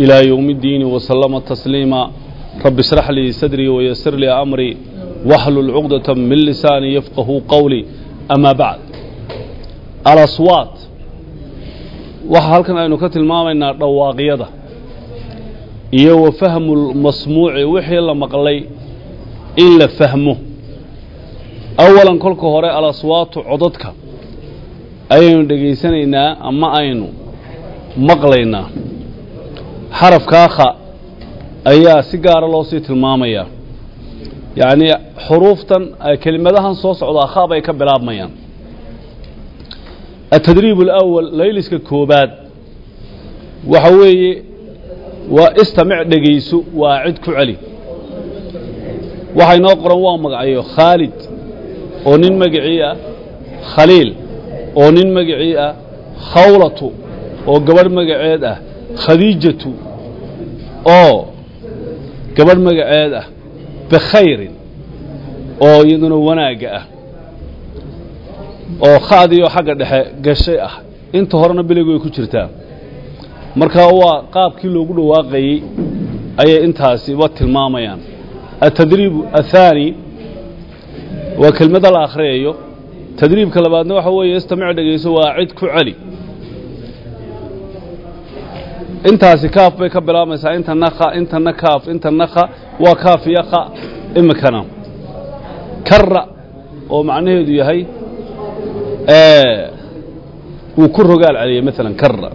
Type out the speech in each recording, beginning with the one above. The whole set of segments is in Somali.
إلى يوم الدين وسلم تسليما رب اشرح لي صدري ويسر لي أمري واحلل عقدة من لساني يفقه قولي أما بعد الأصوات waxa halkan aynu ka tilmaamaynaa dhawaaqyada iyo wa fahmu lmasmuuci wixii la maqlay in la fahmo awalan kolka hore alaswaatu codadka ayaynu dhegaysanaynaa ama aynu maqlaynaa xarafkaa kha ayaa si gaara loo sii tilmaamayaa yacnii xuruuftan kelimadahan soo socdaa kha bay ka bilaabmayaan. Atadriib alawal layliska koobaad waxa weeye waa istamic dhegayso waa cid ku celi. Waxaa inoo qoran waa magacyo khaalid oo nin magacii ah khaliil oo nin magacii ah khawlatu oo gabadh magaceed ah khadiijatu oo gabadh magaceed ah bikhayrin oo iyaduna wanaagga ah oo khadiyo xagga dhexe gashay ah. Inta horena biligu way ku jirtaa. Marka waa qaabkii loogu dhawaaqayey ayay intaasi wa tilmaamayaan. Atadriib athaani waa kelmada la akhriyayo. Tadriibka labaadna waxa weeye istamic dhegayso waa cid ku celi intaasi kaaf bay ka bilaabmaysaa intana kha intana kaaf intana kha waa kaaf iyo kha imikana karra oo macnaheedu yahay wuu ku rogaal celiyey maalan karra.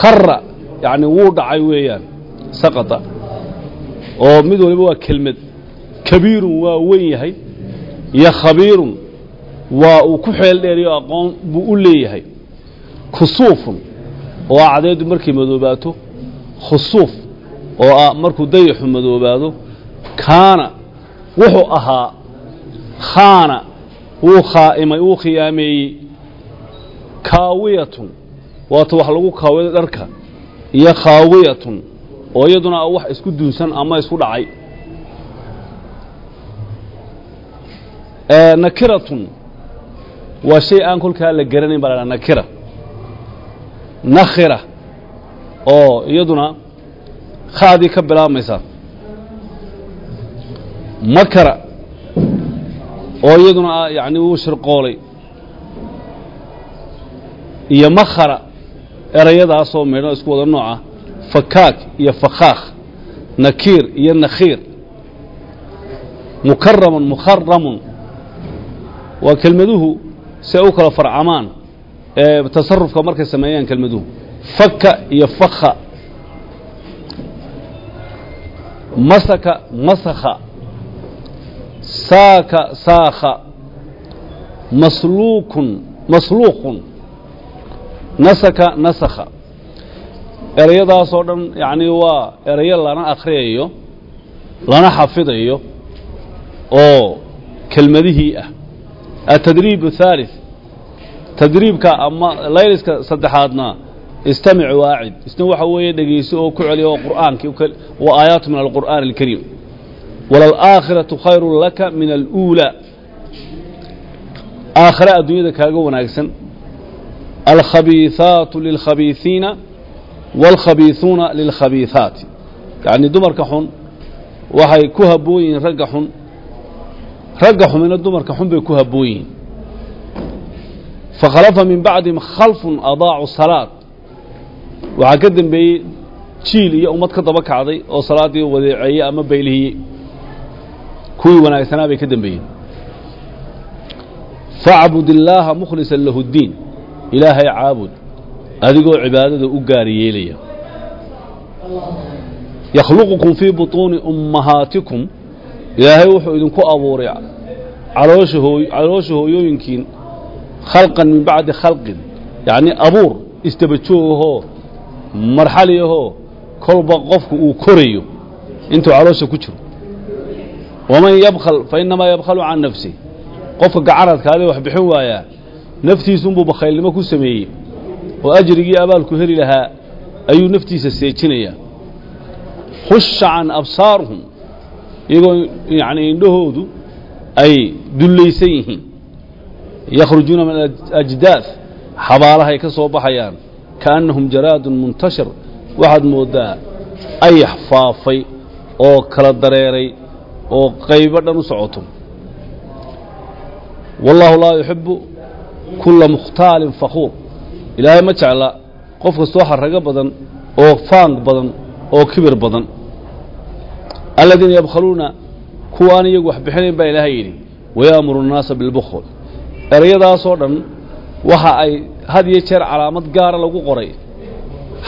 Khara yacni wuu dhacay weeyaan saqata. Oo mid waliba waa kelmad. Kabiirun waa wen yahay iyo khabiirun waa uu ku xeel dheeriyo aqoon buu u leeyahay. Kusuufun oo ah cadeedu markay madoobaato khusuuf oo ah markuu dayaxu madoobaado kaana wuxuu ahaa khaana wuu khaa'imay wuu khiyaameeyey. Kaawiyatun waata wax lagu kaawiyo dharka iyo khaawiyatun oo iyaduna wax isku dunsan ama isku dhacay. Nakiratun waa shay aan kolkaa la garanayn baa la nakira nakhira oo iyaduna khaadii ka bilaabmaysa makara oo iyaduna yani wuu shirqoolay. Iyo makhara erayadaasoo midho isku wada nooca fakaak iyo fakhaakh nakiir iyo nakhiir. Mukaramun mukharamun waa kelmaduhu si ay u kala farcamaan tasarufka markay sameeyaan kelmaduhu fakka iyo fakha. Masaka masakha. Saaka saakha. Masluukun masluuqun. Nasaka nasakha. Erayadaasoo dhan yacnii waa erayo lana akhriyayo lana xafidayo oo kelmadihii ah. Atadriib athaalith tadriibka ama layliska saddexaadna istamic waacid. Isna waxa weeye dhegayso oo ku celiya oo qur'aankii wa aayaatu min alqur'aani alkariim. Walalaakhiratu khayrun laka min aluulaa aakhira adduunyada kaaga wanaagsan. Alkhabiihaatu lilkhabiihiina waalkhabiihuuna lilkhabiihaati yacnii dumarka xun waxay ku habboon yihiin ragga xun. Ragga xumina dumarka xun bay ku habboon yihiin fakhalafa min bacdihim khalfun adaacu salaad waxaa ka dembeeyey jiil iyo ummad ka daba kacday oo salaaddii wadeeceeye ama baylihiyey kuwii wanaagsanaa bay ka dembeeyeen facbud illaaha mukhlisan lahu ddiin ilaahay caabud adigoo cibaadada u gaari yeelaya yakhluqukum fii butuuni ummahaatikum ilaahay wuxuu idinku abuuray caloosha hooyooyinkiin khalqan min bacdi khalqin yacnii abuur isdaba joogahoo marxali ahoo kolba qofku uu korayo intuu caloosha ku jiro waman yabkhal fa innamaa yabkhalu can nafsi qofka gacanadkaadee wax bixin waayaa naftiisunbuu bakhaylnimo ku sameeyey oo ajrigii abaalku heli lahaa ayuu naftiisa seejinayaa khusha can absaaruhum iyagoo yacni indhahoodu ay dullaysan yihiin yakhrujuuna min ajdaad xabaalahay ka soo baxayaan kaannahum jaraadun muntashir waxaad mooddaa ayax faafay oo kala dareeray oo qaybo dhan u socoto. Wallaahu laa yuxibbu kulla mukhtaalin fakhuur ilaahay ma jecla qof kastoo xarrago badan oo faang badan oo kibir badan. Aladiina yabkhaluuna kuwa aan iyagu wax bixinayn baa ilaahay yidhi wayaamuru الnaasa bilbukhl erayadaasoo dhan waxa ay had iyo jeer calaamad gaara lagu qoray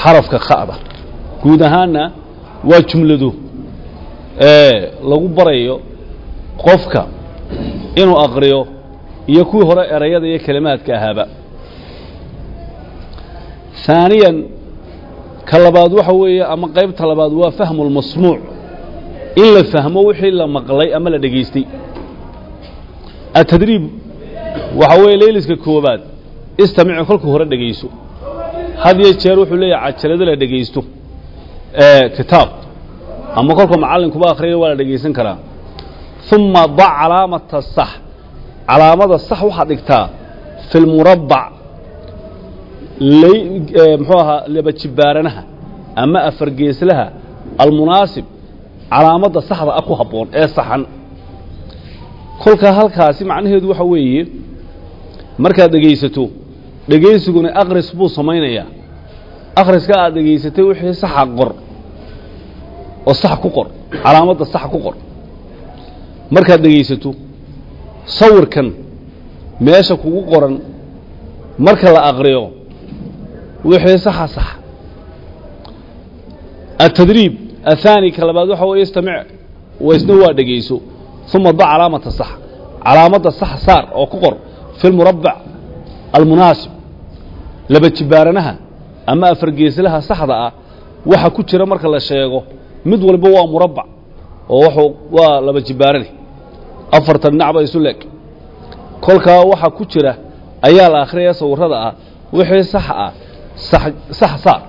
xarafka kha'da guud ahaanna waa jumlado lagu barayo qofka inuu aqriyo iyo kuwii hore erayada iyo kelimaadka ahaaba. ثaaniyan ka labaad waxa weeye ama qaybta labaad waa fahmu اlmasmuuc in la fahmo wixii la maqlay ama la dhegaystay atadriib waxa weeye layliska koobaad istamici kolka hore dhegayso had jeer wuxuu leeyahay cajalado la dhegaysto kitaab. Ama kolka macallinkuba akhriya waa la dhegaysan karaa. Uma dac calaamata sax. Calaamada sax waxaad dhigtaa fi lmurabbac muxuu ahaa labajibaaranaha ama afargeeslaha almunaasib. Calaamadda saxda ah ku habboon ee saxan. Kolkaa halkaasi macnaheedu waxa weeye markaad dhegaysato dhegaysiguna akhris buu samaynayaa. Akhriska aad dhegaysatay wixii saxa ah qor oo sax ku qor calaamadda sax ku qor. Markaad dhegaysato sawirkan meesha kugu qoran marka la aqriyo wixii saxa sax. Ah Atadriib ahaani ka labaad waxa weeye istamic waysna waa dhegayso uma da calaamata sax. Calaamadda sax saar oo ku qor fi اlmurabع almunaasib laba jibaaranaha ama afargeeslaha saxda ah waxa ku jira marka la sheego mid walba waa murabac oo waa laba jibaarane afartan dhinacba isu leeg kolkaa waxa ku jira ayaa la akhriyaya sawirada ah wixii sax ah sax saar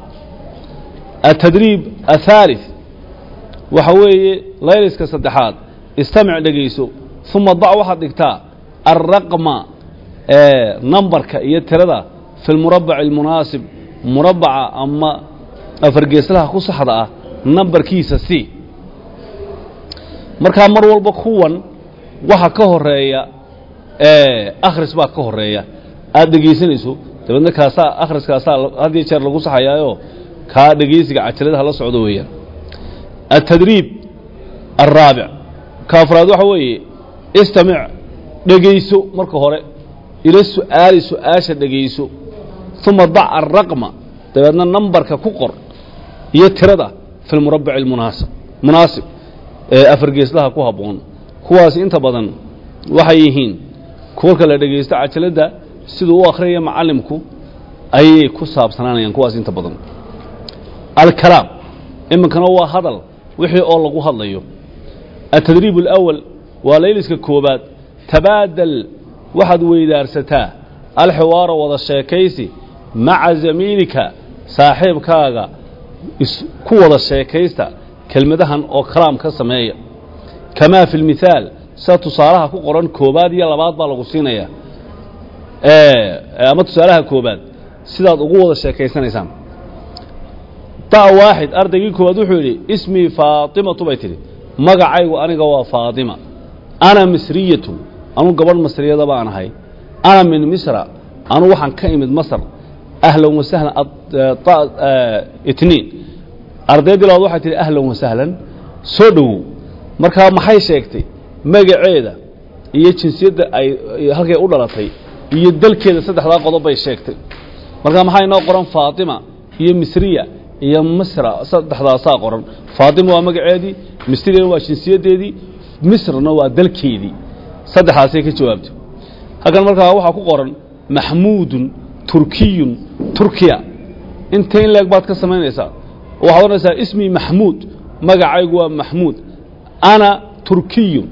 التdريب الثالث waxa weeye layliska saddexaad istamic dhegayso ثuma dac waxaad dhigtaa الraqma numbarka iyo tirada fi lmurabac almunaasib murabaca ama afargeeslaha ku saxda ah nambarkiisa c. Markaa mar walba kuwan waxa ka horreeya akhris baa ka horreeya aad dhegaysanayso dabeedna kaasaa akhriskaasaa had iyo jeer lagu saxayaayoo kaa dhegaysiga cajaladaha la socdo weeyaan. Altadriib alraabic ka afraad waxa weeye istamic dhegayso marka hore ila su'aali su'aasha dhegayso uma dac araqma dabeedna nambarka ku qor iyo tirada fi lmurabic almunaasib munaasib ee afargeeslaha ku habboon. Kuwaas inta badan waxay yihiin kuwarka la dhegaysto cajaladda siduu u akhriyaya macallimku ayay ku saabsanaanayaan kuwaas inta badan. Alkalaam iminkana waa hadal wixii oo lagu hadlayo. Altadriib alawal waa layliska koobaad tabaadal waxaad weydaarsataa alxiwaara wada sheekaysi maca zamiilika saaxiibkaaga ku wada sheekaysta kelmadahan oo kalaam ka sameeya. Kamaa fi اlmithaal sida tusaalaha ku qoran koobaad iyo labaad baa lagu siinaya ama tusaalaha koobaad sidaad ugu wada sheekaysanaysaan. Da waaxid ardaygii koowaad wuxuu yidhi ismii faatimatu bay tidhi. Magacaygu aniga waa faatima. Ana misriyatu anuu gabadh masriyada baan ahay. Ana min misra. Anuu waxaan ka imid masr. Ahlan wasahlan itniin ardaydii labaad waxay tihi ahlan wasahlan soo dhowow. Markaa maxay sheegtay? Magaceeda iyo jinsiyadda ay halkay u dhalatay iyo dalkeeda saddexdaa qodob bay sheegtay. Markaa maxaa inoo qoran? Faatima iyo misriya iyo misra saddexdaasaa qoran. Faatima waa magaceedii misriyana waa jinsiyaddeedii misrna waa dalkeedii saddexdaasay ka jawaabto. Halkan markaa waxaa ku qoran maxmuudun turkiyun turkiya. Inta in leeg baad ka samaynaysaa. Waxaad odhanaysaa ismii maxmuud magacaygu waa maxmuud ana turkiyun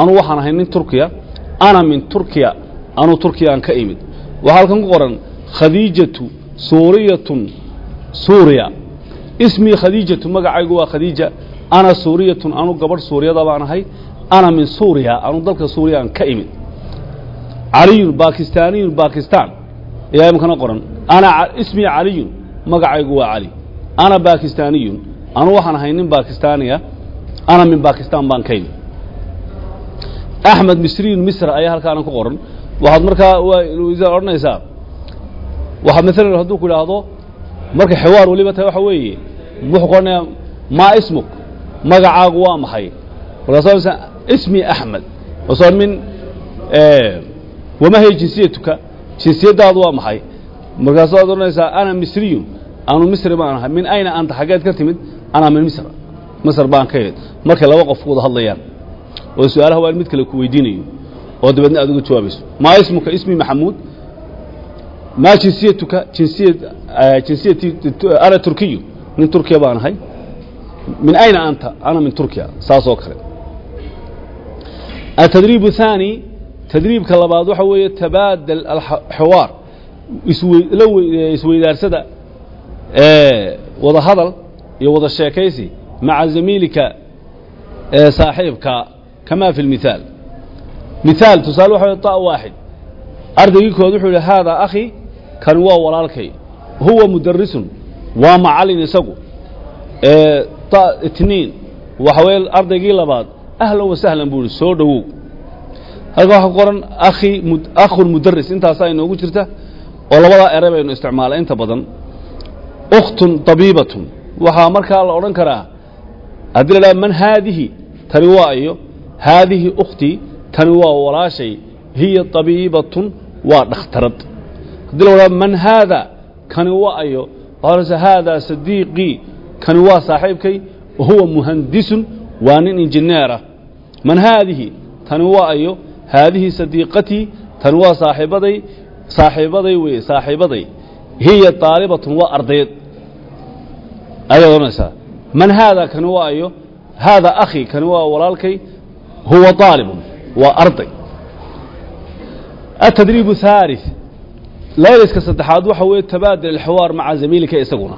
anu waxaan ahay nin turkiya. Ana min turkiya anuu turkiyaan ka imid. Waxaa halkan ku qoran khadiijatu suuriyatun suuriya. Ismii khadiijatu magacaygu waa khadiija. Ana suuriyatun anu gabadh suuriyada baan ahay ana min suuriya anu dalka suuriyaan ka imid caliyun bakistaaniyun bakistan ayaa imkana qoran ana ismii caliyun magacaygu waa cali ana bakistaaniyun anu waxaan ahay nin bakistaaniya ana min bakistan baan ka imid axmed misriyun misra ayaa halkaana ku qoran waxaad markaa odhanaysaa waxaad maalan hadduu ku idhaahdo marka xiwaar weliba tahay waxa weeye wuxuu ku odhanayaa maa ismuk magacaagu waa maxay markaas ismi axmed wasoon min wamahay jinsiyatuka jinsiyadaadu waa maxay markaasaad odhanaysaa ana misriyun anu misri baan ahay min ayna anta xaggeed ka timid ana min misr misr baan ka imid markay laba qof wada hadlayaan oo su'aalaha waa in mid kale ku weydiinayo oo dabeedna aad uga jawaabayso maa ismuka ismi maxamuud maa jinsiyatuka jinsiya jinsiyati ana turkiyu nin turkiya baan ahay min ayna anta ana min turkiya saas oo kale التدريب الثاني تدريبka labaad waxa weeye tabaadل الxwaar isweydaarsada wada hadal iyo wada sheekaysi maعa زamiilika saaxiibka kama في الmiثaal miثaal tusaale waxa طa waaxid ardaygii kood wuxuu yihi haadaa akhi kani waa walaalkay huwa mudarisun waa macalin isagu itniin waxa weye ardaygii labaad ahlan wasahlan buu soo dhowow. Halka waxaa ku qoran akhi akhun mudaris intaasaa inoogu jirta oo labadaa ere baynu isticmaalay inta badan. Ukhtun tabiibatun. Waxaa markaa la odhan karaa haddii la dhaha man haadihi? Tani waa iyo haadihi ukhtii tani waa walaashay. Hiya tabiibatun waa dhakhtarad. Haddii la odhaha man haada kani waa ayo. Waxaa haadaa sadiiqii kani waa saaxiibkay. Huwa muhandisun waa nin injineerah man haadihi tani waa ayo haadihi sadiiqatii tani waa saaxiibaday saaxiibaday weye saaxiibaday hiya daalibatun waa ardayd ayaad odhanaysaa man haada kani waa ayo haada akhi kani waa walaalkay huwa aalibun waa arday التdريب الثالث layliska saddexaad waxa weeye tabaadل الxwaar maca zamiilika isaguna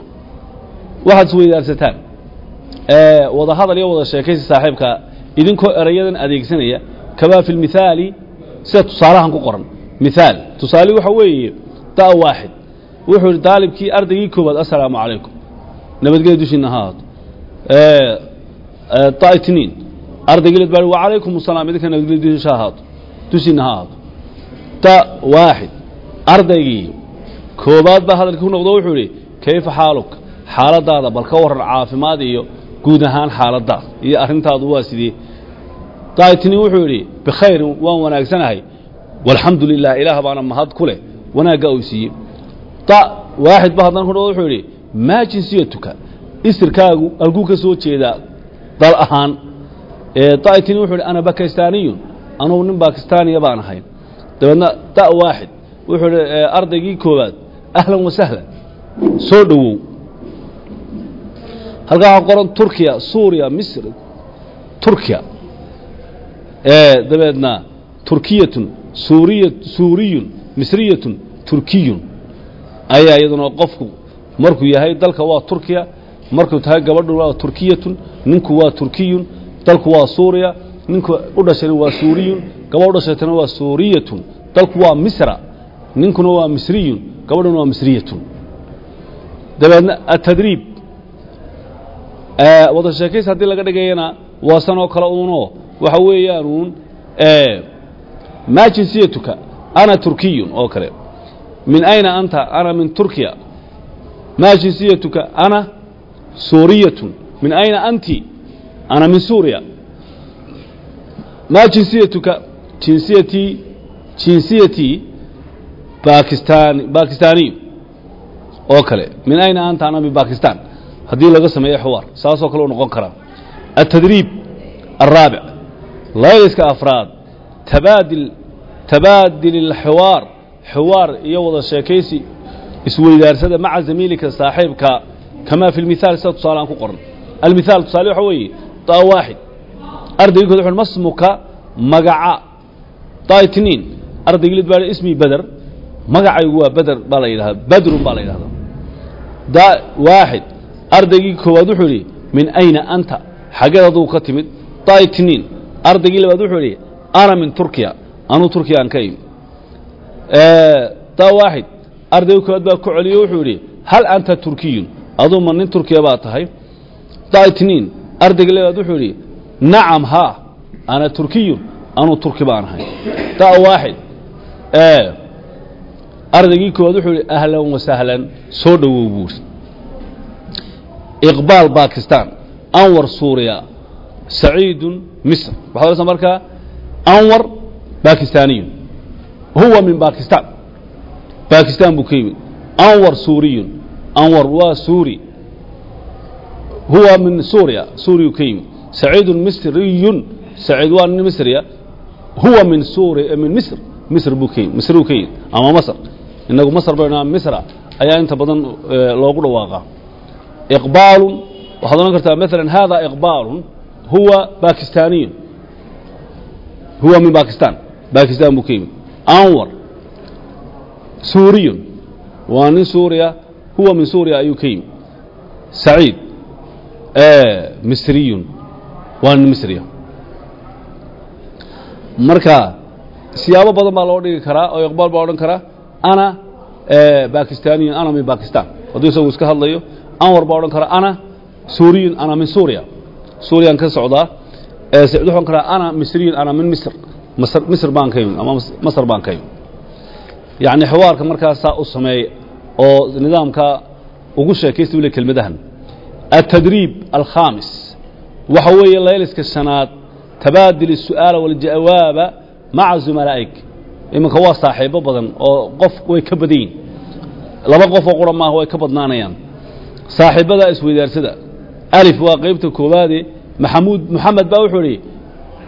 waxaad isweydaarsataan wada hadal iyo wada sheekaysi saaxiibka idinkoo erayadan adeegsanaya kamaa fi lmithaali sida tusaalahan ku qoran. Mithaal tusaale waxa weeye da waaxid wuxuu yidhi daalibkii ardaygii koowaad assalaamu calaykum. Nabadgelya ahaato. Da itniin ardaygii baa wacalaykum asalaam. Idinka nabadgelya ahaato. Dushiina ha da waaxid ardaygii koobaad baa hadalkii ku noqdo wuxuu yidhi kayfa xaaluk xaaladaada bal ka warran caafimaad iyo guud ahaan xaaladaada iyo arrintaadu waa sidee daitini wuxuu yidhi bikhayrin waan wanaagsanahay. Walxamdu lilah ilaah baana mahad ku leh. Wanaagga uu siiyey. Da waaxid ba haddana ku noqdo wuxuu yidhi maa jinsiyatuka isirkaagu halkuu ka soo jeedaa dal ahaan. Daitini wuxuu yidhi ana bakistaaniyun anugu nin bakistaaniya baan ahay dabeedna da waaxid wuxuu yidhi ardaygii koowaad ahlan wasahlan soo dhowow halkaa waxaa qoran turkiya suuriya misr turkiya. Dabeedna turkiyatun suuriya suuriyun misriyatun turkiyun. Ayaa iyaduna qofku markuu yahay dalka waa turkiya markuu tahay gabadhu waa turkiyatun ninku waa turkiyun dalku waa suuriya ninku u dhashayna waa suuriyun gabadh u dhashaytana waa suuriyatun dalku waa misra ninkuna waa misriyun gabadhuna waa misriyatun. Dabeedna atadriib wada sheekays haddii laga dhigayana waa sanoo kale uunoo waxa weeyaan uun maa jinsiyatuka ana turkiyun oo kale. Min ayna anta? Ana min turkiya. Maa jinsiyatuka ana suuriyatun. Min ayna anti? Ana min suuriya. Maa jinsiyatuka jinsiyatii jinsiyatii bakistan oo kale. Min ayna anta? Ana min bakistan haddii laga sameeyo xwaar saasoo kale u noqon karaa التdريب الرaaبع layliska afraad tabaadil tabaadil الxwaar xwaar iyo wada sheekaysi isweydaarsada maca zamiilika saaxiibka kamaa fi lmithaal sida tusaale aan ku qoran almithaal tusaale waxa weeye daa waaxid ardaygii kood wuxu masmuka magaca daa itniin ardaygii lid baa ismi beder magacaygu waa beder baa la yidhahdaa badrun baa la yidhahdaa daa waaxid ardaygii koowaad wuxuu yidhi min ayna anta? Xaggeed ka timid daa itniin ardaygii labaad wuxuu yidhi ana min turkiya anuu turkiya aan ka imi daa waaxid ardaygii koowaad baa ku celiyo wuxuu yidhi hal anta turkiyun? Aduu ma nin turkiya baa tahay? Daa itniin ardaygii labaad wuxuu yidhi nacam haa ana turkiyun anuu turki baan ahay. Daa waaxid ardaygii koowaad wuxuu yidhi ahlan wasahlan soo dhowow buuri iqbaal bakistan anwar suuriya saciidun misr. Waxaad odhanaysaa markaa anwar bakistaaniyun huwa min bakistan bakistan buu ka yimid. Anwar suuriyun anwar waa suuri. Huwa min suuriya. Suuriyu ka yimid. Saciidun misriyun. Saciid waa nin misriya huwa min suuri min misr. Misr buu ka yimid. Misruu ka yimid. Ama masr. Inagu masr baynu misra ayaa inta badan loogu dhawaaqaa iqbaalun waxaad odhan kartaa maala hada iqbaalun huwa bakistaaniyun huwa min bakistan bakistan buu ka yimid anwar suuriyun waa nin suuriya huwa min suuriya ayuu ka yimid saciid misriyun waa nin misriya marka siyaabo badan baa loo dhigi karaa oo iqbaal baa odhan karaa ana bakistaaniyun ana min bakistan hadduu isagu iska hadlayo anwar baa odhan karaa ana suuriyun ana min suuriya suuriyaan ka socdaa saciid wuxuu odhan karaa ana misriyun ana min misr masr misr baan ka yimid ama masr baan ka yimid yacni xiwaarka markaasaa u sameey oo nidaamka ugu sheekaysta wile kelmadahan التدريب الخامس وحوي الليلسك السناد تبادل السؤال والجواب مع زملائك إما كوا صاحب بدن أو قف ويكبدين لما قف وقرا ما هو saaxiibadaa isweydaarsada alif waa qaybta koowaade maxamuud moxamed baa wuxuu idhi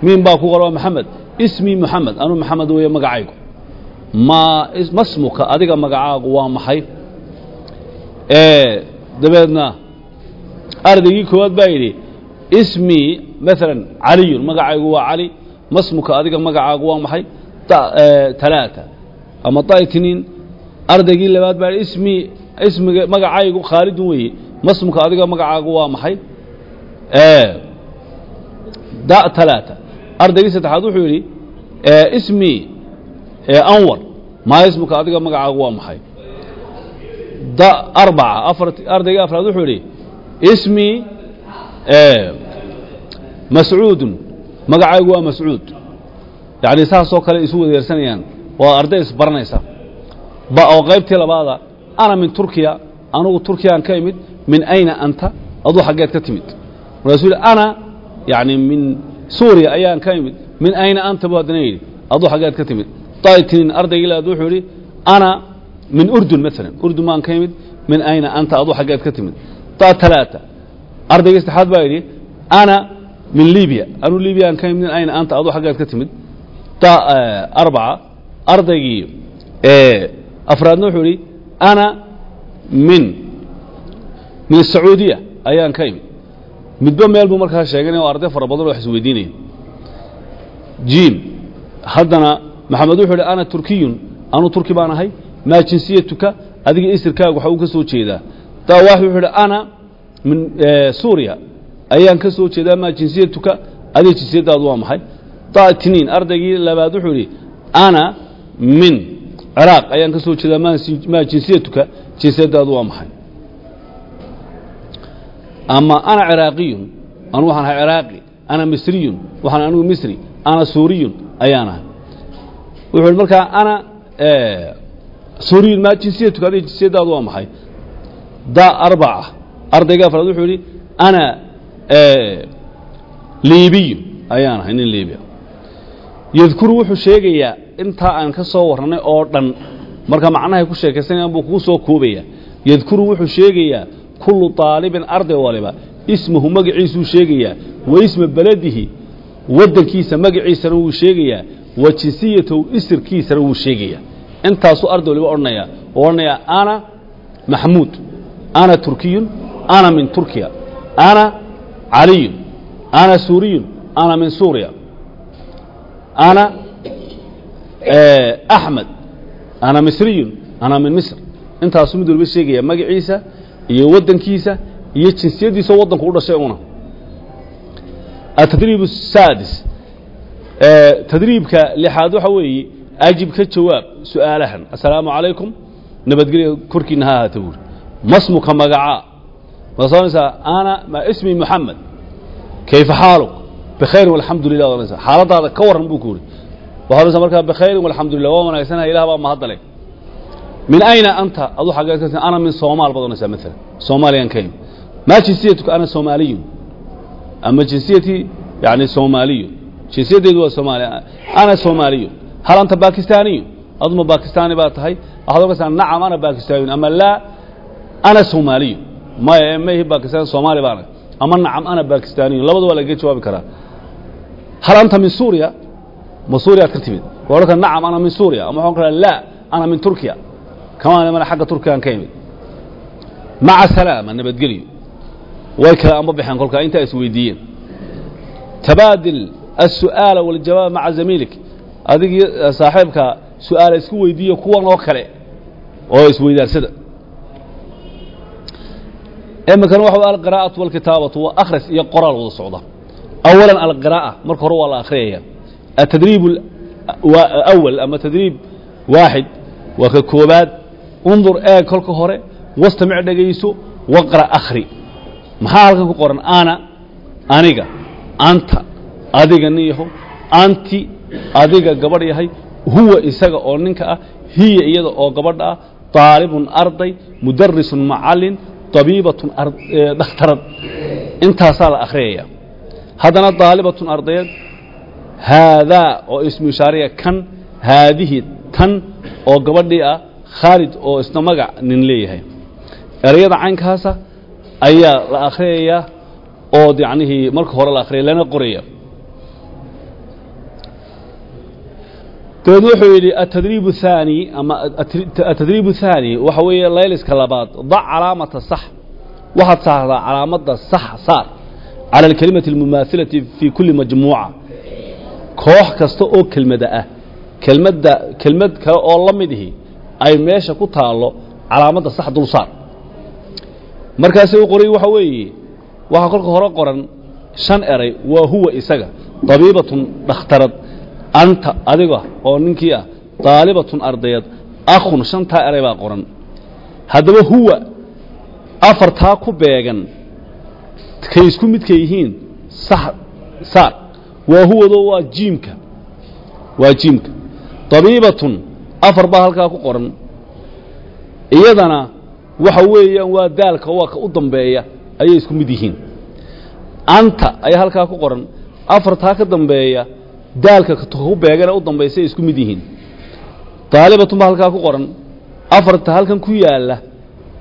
miin baa ku qoroo maxamed ismii moxamed anuu maxamed weeye magacaygu. Ma masmuka adiga magacaagu waa maxay? Dabeedna ardaygii koowaad baa yidhi ismii maalan caliyun magacaygu waa cali. Masmuka adiga magacaagu waa maxay? Talaata. Ama daytinin ardaygii labaad baa yidhi ismii ismiga magacaygu khaalidun weeye masmuka adiga magacaagu waa maxay? Da talaata. Ardaygii saddexaad wuxuu yidhi ismii anwar maa ismuka adiga magacaagu waa maxay? Da arbaca afar ardaygii afraad wuxuu yidhi ismii mascuudun magacaygu waa mascuud. Yacni saasoo kale isu wadeersanayaan waa arday isbaranaysa ba oo qaybtii labaada ana min turkiya anugu turkiyaan ka imid min ayna anta aduu xaggeed ka timid markaasuu yidhi ana yani min suuriya ayaan ka imid min ayna anta buu haddana yidhi aduu xaggeed ka timid daytinin ardaygii labaad wuxuu yidhi ana min urdun maalan urdun baan ka imid min ayna anta aduu xaggeed ka timid da talaata ardaygii saddexaad baa yidhi ana min libiya anuu libyaan ka imid ayna anta aduu xaggeed ka timid da arbaca ardaygii afraadna wuxuu yidhi ana min min asacuudiya ayaan ka imid midba meel buu markaa sheeganaya oo arday fara badan oo wax isweydiinaya jiim haddana maxamed wuxuu yidhi ana turkiyun anuu turki baan ahay maa jinsiyatuka adiga isirkaagu waxa uu ka soo jeedaa daa waaxid wuxuu yidhi ana min suuriya ayaan ka soo jeedaa maa jinsiyatuka adiga min ciraaq ayaan ka soo jeedaa maa jinsiyatuka jinsiyaddaadu waa maxay ama ana ciraaqiyun anu waxaan ahay ciraaqi ana misriyun waxaan anigu misri ana suuriyun ayaan ahay. Wuxuu yidhi markaa ana suuriyun maa jinsiyatuka adiga jinsiyaddaadu waa maxay da arbaca ardayga afraad wuxuu yidhi ana liibiyun ayaan ahay nin liibiya yadkuru wuxuu sheegayaa intaa aan ka soo warranay oo dhan. Marka macnahay ku sheekaysanayaan buu kuu soo koobaya yadkuru wuxuu sheegayaa kullu طaalibin arday waliba. Ismahu magaciisuu sheegayaa wa isma beladihi waddankiisa magaciisana wuu sheegayaa wa jinsiyatahu isirkiisana wuu sheegayaa. Intaasuu arday waliba odhanaya oo odhanayaa ana maxmuud ana turkiyun ana min turkiya ana caliyun ana suuriyun ana min suuriya ana axmed ana misriyun ana min misr intaasu mid walba sheegaya magaciisa iyo waddankiisa iyo jinsiyaddiisa waddanku u dhashay una atadriib الsaadis tadriibka lixaad waxa weeye ajib ka jawaab su'aalahan assalaamu calaykum nabadgelya korkiina ha ahaata buuri masmuka magacaa ma soonaysaa ana ma ismi moxamed kayfa xaaluk bikhayrin walxamdu lilah odanaysa xaaladaada ka warran buu ku yidhi waxaa odhanaysaa markaa bikhayrin walxamdu lillah waa wanaagsanaha ilah baa mahadale min ayna anta adu xaggeed ka ana min soomaal baad odhanaysaa maalan soomaaliyan ka yimi maa jinsiyatuka ana soomaaliyun ama jinsiyati yani soomaaliyu jinsiyaddeedu waa soomaaliya ana soomaaliyu hal anta bakistaaniyu aduma bakistaani baa tahay waxaad odhanaysaa nacam ana bakistaaniyun ama laa ana soomaaliyu maya mayhi bakistaan soomaali baana ama nacam ana bakistaaniyun labada waa lagaga jawaabi karaa hal anta min suuriya ma suuriyaad ka timid waa odhan kara nacam ana min suuriya ama waxaan karaa laa ana min turkiya kamaan imana xagga turkiyaan ka imid maca salaama nabadgelyo way kale amba baxeen kolkaa intaa is weydiiyeen tabaadil الsu'aala wاljawaab maca zamiilik adigii saaxiibka su-aala isku weydiiya kuwan oo kale oo isweydaarsada iminkana waxa alqira'aةu wاlkitaabatu waa akhris iyo qoraal wada socda awala alqiraa'a marka hore waa la akhriyaya atadriib awal ama tadriib waaxid waa ka koobaad undur eeg kolka hore wastamic dhegayso waqra akhri maxaa halkan ku qoran ana aniga anta adiga nin yaho anti adiga gabadh yahay huwa isaga oo ninka ah hiya iyada oo gabadha ah طaalibun arday mudarisun macalin طabiibatun dhakhtarad intaasaa la akhriyaya haddana daalibatun ardayeed haadaa oo ismu ishaariya kan. Haadihi tan oo gabadhii ah khaalid oo isna magac nin leeyahay. Ereyada caynkaasa ayaa la akhriyayaa oo yacnihii marka hore la akhriyay lana qoraya dabeedna wuxuu yidhi atadriib thaani ama atadriib thaani waxa weeye layliska labaad dac calaamata sax waxaad saartaa calaamada sax saar calى alkelimati اlmumaailati fii kulli majmuuca koox kasta oo kelmada ah kelmadda kelmad kale oo la midihi ay meesha ku taallo calaamadda sax dul saar markaasi u qoray waxa weeye waxaa kolka hore qoran shan eray waa huwa isaga dabiibatun dhakhtarad anta adiga oo ninkii ah daalibatun ardayad akhun shantaa eray baa qoran haddaba huwa afartaa ku beegan kay isku midka yihiin saar. Waa huwado waa jiimka. Waa jiimka. Dabiibatun afar baa halkaa ku qoran. Iyadana waxa weeyaan waa daalka waa ka u dambeeya ayay isku mid yihiin. Anta ayaa halkaa ku qoran. Afartaa ka dambeeya daalka ku beegana u dambaysa ay isku mid yihiin. Daalibatun baa halkaa ku qoran. Afarta halkan ku yaalla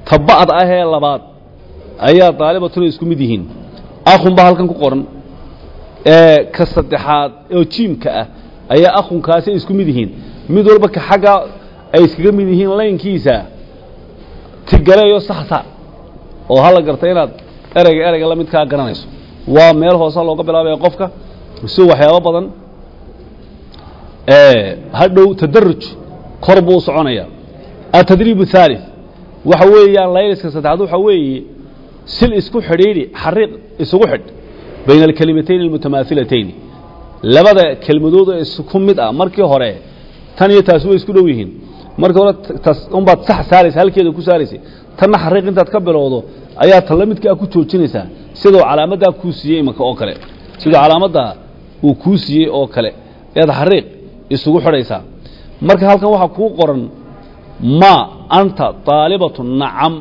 taba'd ah ee labaad ayaa daalibatuna isku mid yihiin. Akhun baa halkan ku qoran. Ee ka saddexaad oo jiimka ah ayaa akhunkaasi isku mid yihiin. Mid walba ka xagga ay iskaga mid yihiin laynkiisa. Tigaleeyo saxta oo hala garta inaad ereyga ereyga la midkaa garanayso. Waa meel hoosa looga bilaabaya qofka si waxyaabo badan. Hadhow tadaruj kor buu u soconayaa. Atadriib waxa weeyaan layliska saddexaad waxa weeye sil isku xidhiidhi xariiq isugu xidh bayna alkelimatayn almutamaahilatayni labada kelmadood oo isku mid ah markii hore tan iyo taasi way isku dhow yihiin. Markii hore unbaad sax saaraysa halkeeda ku saaraysay tanna xariiq intaad ka bilowdo ayaa tan la midkaa ku joojinaysaa siduu calaamaddaa kuu siiyey imanka oo kale. Siduu calaamaddaa uu kuu siiyey oo kale. Ayaad xariiq isugu xidhaysaa. Marka halkan waxaa kuu qoran ma anta daalibatun nacam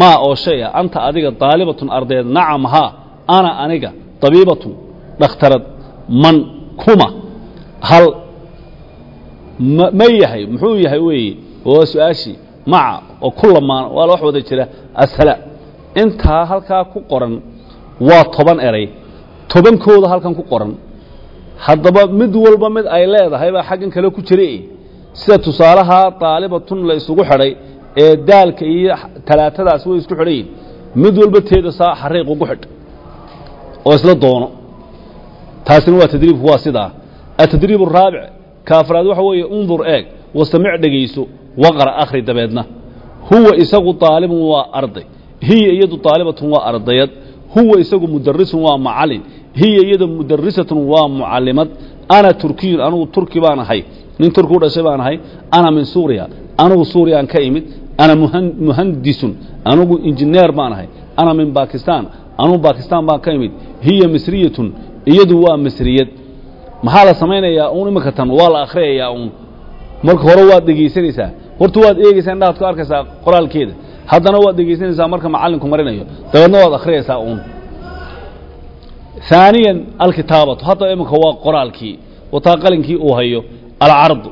ma oo shay ah. Anta adiga daalibatun ardayd nacam haa ana aniga dabiibatun dhakhtarad man kuma. Hal ma yahay muxuu yahay weeye waa su'aashii maca oo ku lamaan waa wax wada jira asala. Intaa halkaa ku qoran waa toban eray. Tobankooda halkan ku qoran. Haddaba mid walba mid ay leedahay baa xaggan kale ku jira sida tusaalaha daalibatun la isugu xidhay ee daalka iyo talaatadaas way isku xidhan mid walba teeda saa xariiq ugu xidh oo isla doono. Taasina waa tadriibku waa sidaa. Atadriib araabic ka waxa weeye undur eeg wasamic dhegayso waqra akhri dabeedna. Huwa isagu daalibun waa arday. Hiya iyadu daalibatun waa ardayad. Huwa isagu mudarisun waa macalin hiya iyadu mudarisatun waa mucalimad ana turkiyun anugu turki baan ahay. Nin turki u dhashay baan ahay. Ana min suuriya. Anugu suuriyaan ka imid ana muhandisun. Anugu injineer baan ahay. Ana min bakistan anugu bakistan baan ka imid. Hiya misriyatun. Iyadu waa misriyad. Maxaa la samaynayaa uun iminka tan? Waa la akhriyayaa uun? Marka hore waad dhegaysanaysaa horta waad eegaysaa indhahaad ku arkaysaa qoraalkeeda. Haddana waad dhegaysanaysaa marka macallinku marinayo. Dabeedna waad akhriyaysaa uun. ثaaniya alkitaabatu. Hadda iminka waa qoraalkii. Wataa qalinkii uu hayo. Alcardu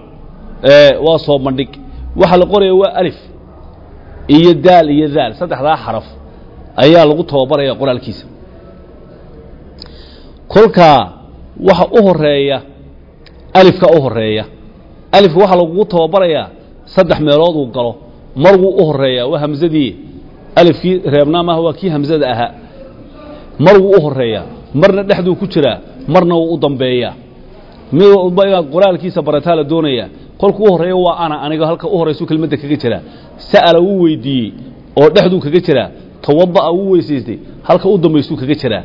waa soo bandhig. Waxa la qoraya waa alif iyo daal iyo daal saddexdaa xaraf ayaa lagu tababaraya qoraalkiisa. Kolkaa waxa u horreeya alifka u horreeya alifka waxaa lagugu tababarayaa saddex meelood uu galo. Mar wuu u horeeyaa waa hamsadii alifkii reebnaa maaha waa kii hamsada ahaa. Mar wuu u horeeyaa marna dhexduu ku jiraa marna wuu u dambeeyaa mid walba inaad qoraalkiisa barataa la doonayaa kolka u horreeya waa ana aniga halka u horraysu kelmadda kaga jiraa sa'ala wuu weydiiyey oo dhexduu kaga jiraa tawada'a wuu weysaystay halka u dambaysuu kaga jiraa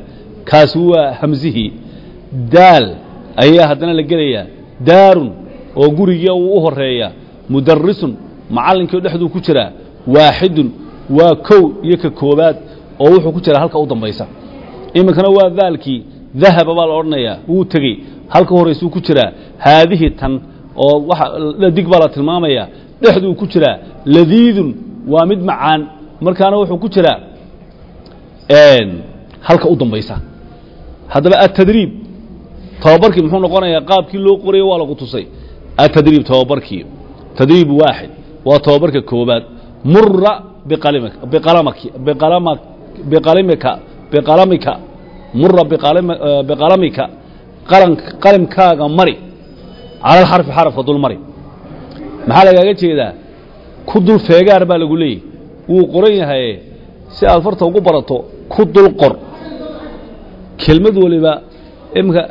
kaasi waa hamsihii daal ayaa haddana la gelayaa. Daarun oo gurigia wuu u horeeyaa mudarisun macallinkii dhexduu ku jiraa waaxidun waa kow iyo ka koobaad oo wuxuu ku jiraa halka u dambaysa. Iminkana waa daalkii dahaba baa la odhanayaa. Wuu tegey. Halka horaysuu ku jiraa haadihi tan oo dig baa la tilmaamayaa dhexduu ku jiraa ladiidun waa mid macaan. Markaana wuxuu ku jiraa halka u dambaysa. Haddaba atadriib tababarkii muxuu noqonayaa qaabkii loo qorayo waa lagu tusay. Atadriib tababarkii tadriib waaxid waa tababarka koobaad mura biqalamika mura biqalamika. Qalimkaaga mari cala alxarfi xarafka dul mari. Maxaa lagaaga jeedaa? Ku dul feegaar baa lagu leeyahy wuu qoran yahaye si aad farta ugu barato ku dul qor. Kelmad waliba iminka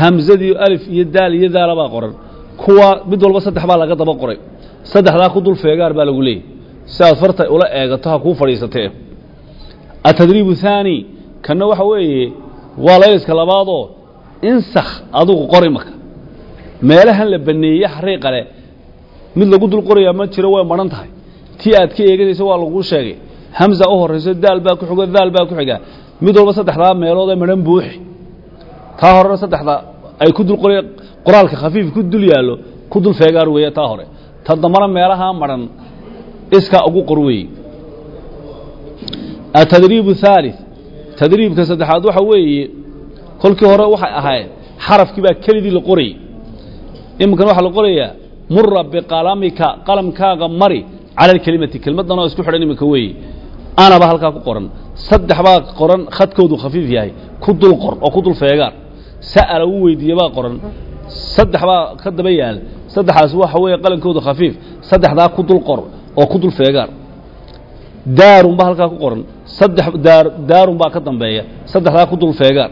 hamsadii alif iyo daal iyo daala baa qoran. Kuwa mid walba saddex baa laga daba qoray. Saddexdaa ku dul feegaar baa lagu leeyahy si aad farta ula eegato ha kuu fadhiisatee. Atadriib thaani kanna waxa weeye waa layliska labaadoo insakh adugu qori marka meelahan la baneeye xarii qale. Mid lagu dul qorayaa ma jiro way madhan tahay. Tii aad ka eeganayso waa laguu sheegay. Hamza u horrayso daal baa ku xigo daal baa ku xiga mid walba saddexdaa meelood ee madhan buuxi. Taa horena saddexdaa ay ku dul qora qoraalka khafiif ku dul yaallo ku dul feegaar weeye taa hore. Ta dambana meelahaa madhan ugu qor weeye atadriib tadriibka saddexaad waxa weeye kolkii hore waxay ahayd xarafkii baa keligii la qorayay iminkana waxaa la qorayaa mura biqalamika qalamkaaga mari cala alkelimati kelmaddan isku xidhan iminka weeye anaba halkaa ku qoran. Saddex baa qoran khadkoodu khafiif yahay. Ku dul qor oo ku dul feegaar. Sa'ala wuu weydiiye baa qoran. Saddex baa ka daba yaal saddexaas waxa weeye qalankoodu khafiif. Saddexdaa ku dul qor oo ku dul feegaar. Daarun baa halkaa ku qoran. Saddex daar daarun baa ka dambeeya. Saddexdaa ku dul feegaar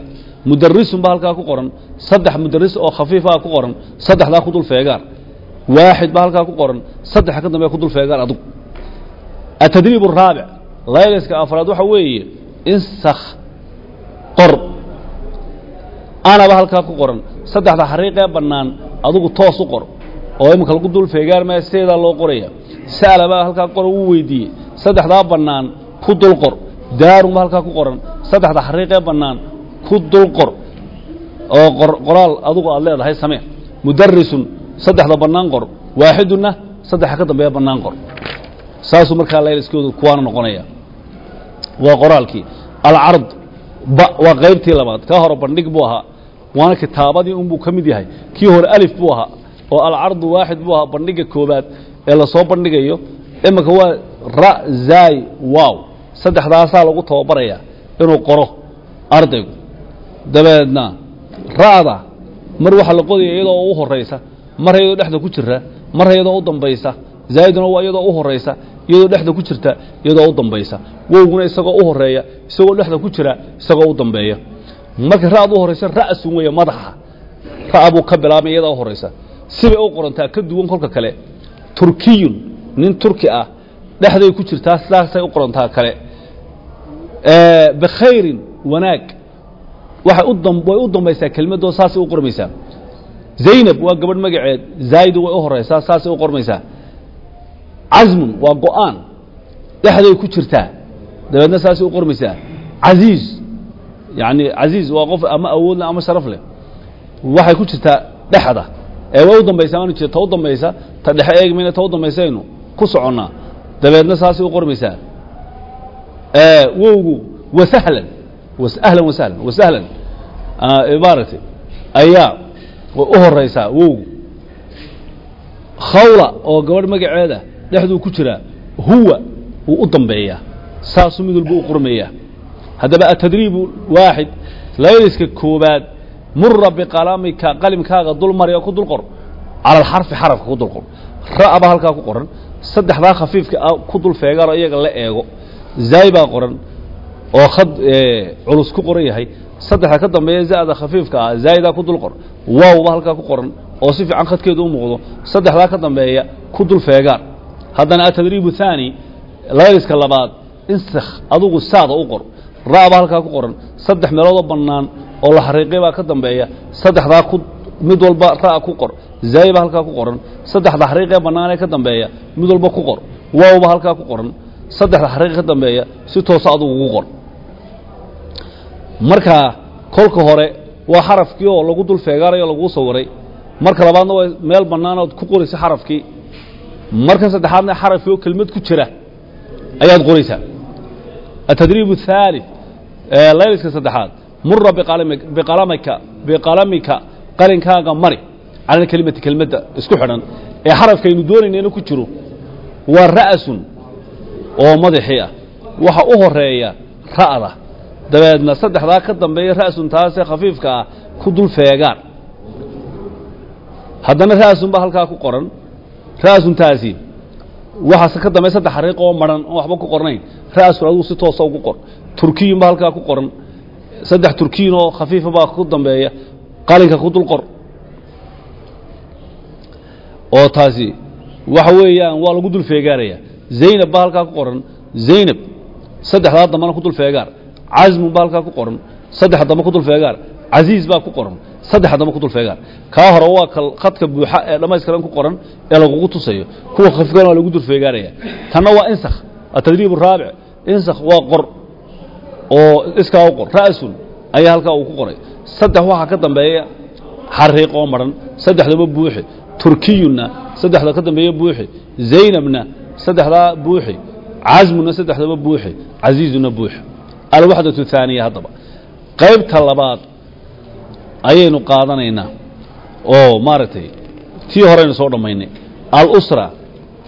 mudarisun baa halkaa ku qoran. Saddex mudaris oo khafiifaa ku qoran. Saddexdaa ku dul feegaar. Waaxid baa halkaa ku qoran. Saddexa ka dambeeya ku dul feegaar adug atadriib araabic layliska afraad waxa weeye insakh qor anaba halkaa ku qoran. Saddexda xariiqee bannaan adugu toos u qor. Oo iminka lagu dul feegaar maya sideedaa loo qoraya. Sa'ala baa halkaa qoran wuu weydiiyey. Saddexdaa bannaan ku dul qor. Daarun baa halkaa ku qoran. Saddexda xariiqee bannaan ku dul qor oo qoraal adugu aad leedahay samee. Mudarisun saddexda bannaan qor. Waaxidunna saddexa ka dambeeya bannaan qor. Saasuu markaa layliskoodu kuwaana noqonaya. Waa qoraalkii. Alcard ba waa qaybtii labaad. Kaa hore bandhig buu ahaa. Waana kitaabadii unbuu ka mid yahay. Kii hore alif buu ahaa. Oo alcardu waaxid buu ahaa bandhiga koobaad ee la soo bandhigayo. Iminka waa ra zay wow saddexdaasaa lagu tababarayaa inuu qoro ardaygu dabeedna ra'da mar waxaa la qodaya iyadoo u horaysa mar iyadoo dhexda ku jira mar iyadoo u dambaysa zaa'iduna waa iyadoo u horaysa iyadoo dhexda ku jirta iyadoo u dambaysa. Wowguna isagoo u horreeya isagoo dhexda ku jira isagoo u dambeeya. Marka ra'd u horaysa ra'sun weeye madaxa. Ra'a buu ka bilaabmay iyada u horaysa sibay u qorantaa ka duwan kolka kale. Turkiyun nin turki ah dhexday ku jirtaa sidaasay u qorantaa kale. Bikhayrin wanaag way u dambaysaa kelmadoo saasay u qormaysaa. Zaynab waa gabadh magaceed zaayidu way u horaysaa saasay u qormaysaa. Casmun waa go'aan dhexday ku jirtaa dabeedna saasay u qormaysaa. Casiiz yacni casiiz waa qof ama awood leh ama sharaf leh waxay ku jirtaa dhexda. Ee way u dambaysaa maanu jira ta u dambaysa ta dhexe eegmayna ta u dambaysaynu ku soconnaa dabeedna saasay u qormaysaa. Wowgu wasahlan ahlan wasahlan wasahlan maaragtay ayaa u horaysaa wowgu. Khawla oo gabadh magaceeda dhexduu ku jiraa huwa wuu u dambeeyaa. Saasuu mid walba u qormayaa haddaba atadriibu waaxid layliska koobaad mura biqalamika qalimkaaga dul marya ku dul qor cala alxarfi xarafka ku dul qor ra'ba halkaa ku qoran. Saddexdaa khafiifka ah ku dul feegaro iyaga la eego. Zaay baa qoran oo khad culus ku qoran yahay saddexda ka dambeeya za'da khafiifka ah zaayidaa ku dul qor. Waawba halkaa ku qoran oo si fiican khadkeedu u muuqdo. Saddexdaa ka dambeeya ku dul feegaar. Haddana atadriibu thaani layliska labaad insakh adugu saada u qor. Ra'ba halkaa ku qoran. Saddex meeloodoo bannaan oo la xariiqay baa ka dambeeya. Saddexdaa ku mid walba ra'a ku qor. Zaayi baa halkaa ku qoran. Saddexda xariiqee bannaanee ka dambeeya mid walba ku qor. Waawba halkaa ku qoran. Saddexda xariiqe ka dambeeya si toosa adugu ugu qor markaa kolka hore waa xarafkii oo lagu dul feegaarayo laguu sawiray marka labaadna waa meel bannaanood ku qoraysa xarafkii markan saddexaadna xarafkii oo kelmad ku jira ayaad qoraysaa atadriib الثالث layliska saddexaad mura biqalamika biqalamika qalinkaaga mari cala kelimati kelmadda isku xidhan ee xarafkaynu doonayna inuu ku jiro waa ra'sun oo madaxii ah waxa u horeeya ra'da dabeedna saddexdaa ka dambeeya ra'sun taasee khafiifka ah ku dul feegaan haddana ra'sun baa halkaa ku qoran. Ra'suntaasi waxaase ka dambeeya saddex xariiq oo maran oo waxba ku qornayn. Ra'sun adigu si toosa ugu qor. Turkiyun baa halkaa ku qoran. Saddex turkiyin oo khafiifa baa ku dambeeya. Qalinka ku dul qor. Oo taasi waxa weeyaan waa lagu dul feegaaraya zaynab baa halkaa ku qoran. Zaynab saddexdaa dambana ku dul feegaar casmun baa halkaa ku qoran saddex dambe ku dul feegaar baa ku qoran saddex dambe ku dul feegaar kaa hore waa ka khadka buuxa ee dhammaystiran ku qoran ee lagugu tusayo. Kuwa khafiifkana waa lagu dul tanna waa insakh atadriib araabic insakh waa qor oo iskaa u qor. Ra'sun ayaa halkaa uu ku qoray. Saddex waxaa ka dambeeya xariiq oo maran. Saddexdaba buuxi. Turkiyunna saddexda ka dambeeya buuxi. Zaynabna saddexdaa buuxi. Casmuna saddexdaba buuxi. Casiizuna buuxi alwaxdatu thaaniya haddaba. Qaybta labaad ayaynu qaadanaynaa oo maaragtay tii horeynu soo dhammaynay. Alusra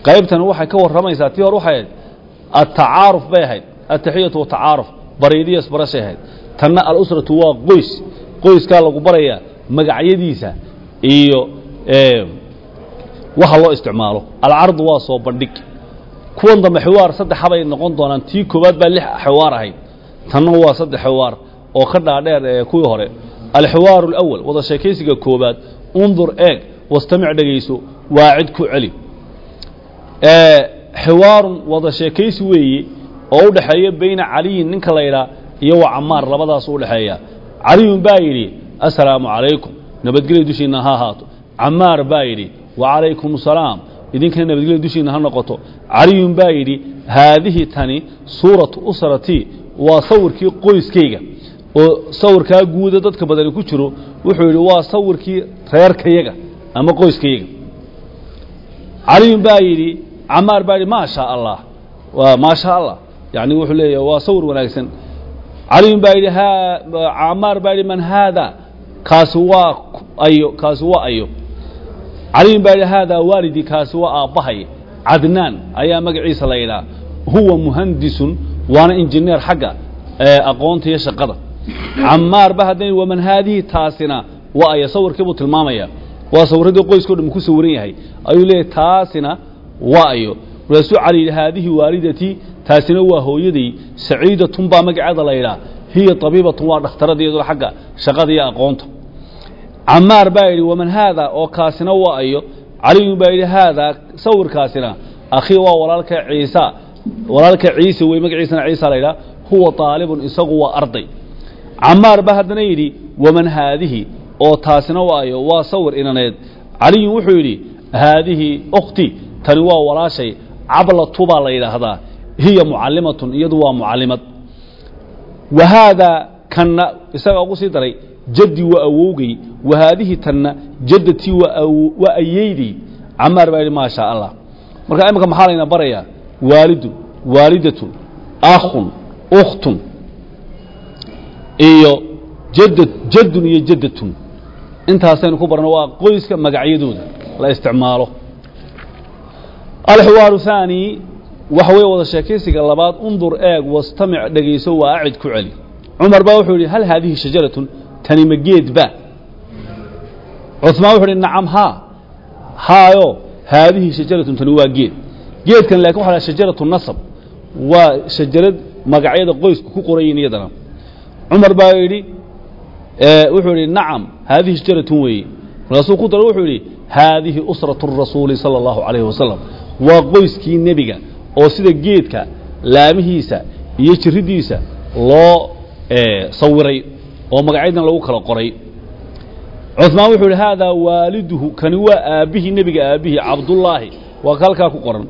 qaybtani waxay ka warramaysaa tii hore waxay ahayd atacaaruf bay ahayd ataxiyatu watacaaruf bariidiya isbarashay ahayd. Tanna alusratu waa qoys qoyskaa lagu barayaa magacyadiisa iyo waxa loo isticmaalo. Alcardu waa soo bandhig. Kuwan dambe xiwaar saddexa bay noqon doonaan tii koowaad baa lix xiwaar tanna waa saddex xiwaar oo ka dhaadheer ee kuwii hore. Alxiwaaru alawal wada sheekaysiga koowaad undur eeg wastamic dhegayso waacid ku celi. Xiwaarun wada sheekaysi weeye oo u dhexeeya bayna caliyin ninka la ydhaa iyo wa camaar labadaas u dhexeeya caliyun baa yidhi assalaamu calaykum. Nabadgelya dushiinna ha ahaato. Camaar baa yidhi wacalaykum asalaam idinkana nabadgelya dushiinna ha noqoto. Caliyun baa yidhi haadihi tani suuratu usratii waa sawirkii qoyskayga oo sawirkaa guuda dadka badani ku jiro wuxuu yidhi waa sawirkii reerkayaga ama qoyskayaga caliyun baa yidhi camaar baa yidhi maa allah. Waa maa allah. Yani wuxuu leeyahay waa sawir wanaagsan. Caliyun baa yidhi camaar baa yidhi man haada kaasi waa ayo kaasi waa ayo. Caliyun baa yidhi haadaa waalidii kaasi waa aabbahay. Cadnaan ayaa magaciisa la yidhaha huwa muhandisun waana injineer xagga aqoonta iyo shaqada. Camaar ba haddan waman haadihi taasina waa aya sawirkii buu tilmaamaya. Waa sawirradii qoyskao dham ku sawiran yahay. Ayuu leeyahy taasina waa ayo. Markaasuu haadihi waalidatii taasina waa hooyaday saciidatun baa magaceeda la yidhaah hiya tabiibatun waa dhakhtaradii iyadoo xagga shaqada iyo aqoonta. Camaar baa yidhi waman haadaa oo kaasina waa ayo. Caliyun baa yidhi haadaa sawirkaasina akhii waa walaalka ciisa walaalka ciise wey magaciisana ciisa la yidhaah huwa aalibun isagu waa arday. Camaar baa haddana yidhi waman haadihi? oo taasina waa ayo waa sawir inaneed. Caliyun wuxuu yidhi haadihi ukhti tani waa walaashay cablatu baa la yidhaahdaa hiya mucallimatun iyadu waa mucallimad. Wa haadaa kanna isagaa ugu sii daray jaddi waa awowgay wa haadihi tanna jaddatii waa ayeydii camaar waalidun waalidatun akhun ukhtun iyo jadda jaddun iyo jaddatun. Intaasaynu ku barno waa qoyska magacyadooda la isticmaalo. Alxiwaaru haani waxa weeye wada sheekaysiga labaad undur eeg wastamic dhegayso waa acid ku celi. Cumar baa wuxuu yidhi hal haadihi shajaratun? Tani ma geed ba cuثmaan wuxu uhi nacam haa. Haayo haadihi shajaratun tani waa geed geedkan laakiin waa shajaratu nasab. Waa shajarad magacyada qoysku ku qoran iyadana. Cumar baa yidhi wuxuu idhi nacam haadihi shajaratun weeye. Markaasuu ku wuxuu yidhi haadihi usratu rasuuli sala allahu calayhi wasalam waa qoyskii nebiga oo sida geedka laamihiisa iyo jiridiisa loo sawiray oo magacyadan lagu kala qoray. Cuثmaan wuxuu yidhi haadaa waaliduhu kani waa aabbihii nebiga aabbihii cabdullaahi. Waa halkaa ku qoran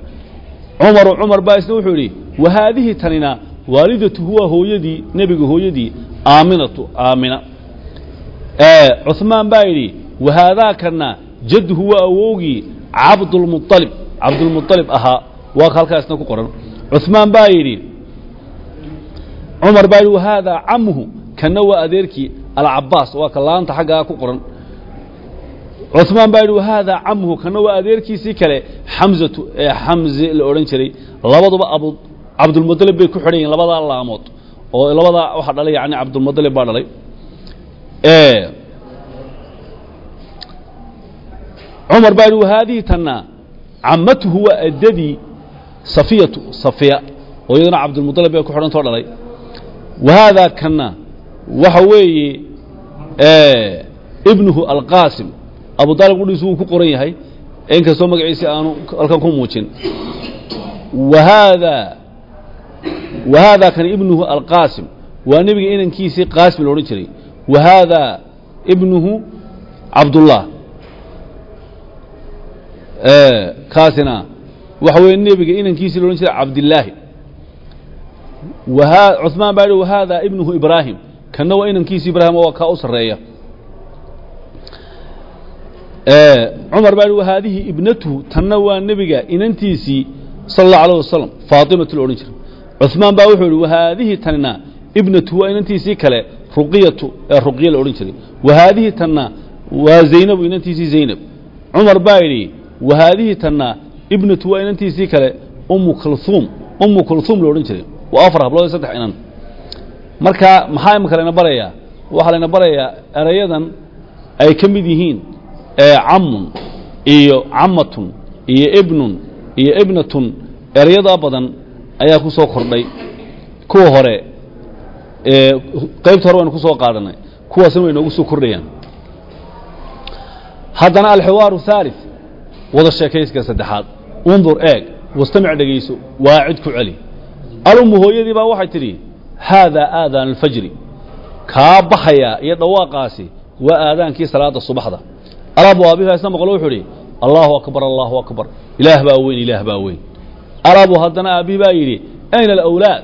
cumaru cumar baa isna wuxuu yidhi wa haadihi tanina waalidatuhu waa hooyadii nebiga hooyadii aaminatu aamina. Cuثmaan baa yidhi wa haadaakana jadduhu waa awowgii cabdulmualib cabdulmualib ahaa waa ka halkaa isna ku qoran. Cuثmaan baa yidhi cumar baa yidhi wa haadaa camuhu kana waa adeerkii alcabaas waa ka laanta xaggaa ku qoran cثmaan baa yidhi haada camhu kana waa adeerkiisii kale xamatu xamzi la odhan jiray. Labaduba ab cabdulmudalib bay ku xidhan yihiin laamood. Oo labadaa waxaa dhalay yani cabdulmudalib baa dhalay. Cumar baa yidhi haadihi tana camatuhu waa addadii safiyatu safiya. Oo iyadana cabdulmudalib bay ku xidhantoo dhalay. Wahaadaa kana waxa weeye ibnuhu alqaasim abu aalib qudhiisu wuu ku qoran yahay inkastoo magaciisi aanu halkan ku muujin. Wa haadaa wa haadaa kan ibnuhu alqaasim waa nebiga inankiisii qaasim la odhan jiray. Wa haadaa ibnuhu cabdullah. Kaasina waxa weeye nebiga inankiisii la odhan jiray cabdillaahi cuثmaan baa haadaa ibnuhu ibraahim. Kanna waa inankiisi ibraahim oo kaa u cumar baa yihi wa haadihi ibnatuhu tanna waa nebiga inantiisii sala اllahu alيه wasalam faatimatu la odhan jiray cuثmaan baa wuxuu yihi wa haadihi tanna ibnatuhu waa inantiisii kale ruqiyatu ee ruqya la odhan jiray wa haadihi tanna waa zaynabu inantiisii zaynab cumar baa yidhi wa haadihi tanna ibnatu waa inantiisii kale umu kulhuum umu kulhuum la odhan jiray waa afar hablood iyo saddex inan marka maxaa imika layna barayaa waxaa layna barayaa erayadan ay ka mid yihiin camun iyo camatun iyo ibnun iyo ibnatun erayadaa badan ayaa ku soo kordhay. Kuwa hore qaybta hore waynu ku soo qaadanay kuwaasna way noogu soo kordhayaan. Haddana alxiwaaru haalith wada sheekayska saddexaad. Undur eeg wastamic dhegayso waacid ku celi. Alummu hooyadii baa waxay tidhi haadaa aadaan alfajri. Kaa baxayaa iyo dhawaaqaasi waa aadaankii salaada subaxda alabu aabiha isna maqlo wuxuu idhi allaahu akbar allaahu akbar. Ilaah baa weyn ilaah baa weyn. Alabu haddana aabbihi baa yidhi ayna alawlaad?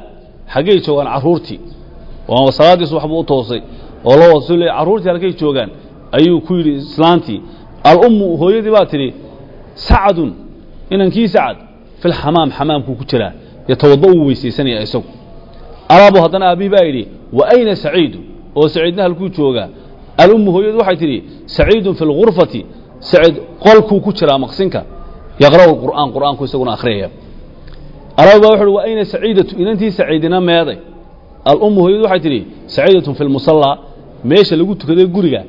Xaggay joogaan carruurtii waa salaaddii subax buu u toosay. Oo loo wasu le carruurtii halkay joogaan ayuu ku yidhi islaantii. Alummu hooyadii baa tidhi sacadun inankii sacad filxamaam xamaamkuu ku jiraa. Yatawada uu weysaysanaya isagu. Alaabu haddana aabbihi baa yidhi wa ayna saciidu? Oo saciidna halkuu joogaa alummu hooyadu waxay tidhi saciidun fi lgurfati saciid qolkuu ku jiraa maqsinka. Yaqra'u qur'aan qur'aanku isaguna akhriyaya alaabu baa wuxu uhi wa ayna saciidatu? Inantii saciidina meeday. Alummu hooyadu waxay tidhi saciidatun fi lmusallaa meesha lagu tukaday guriga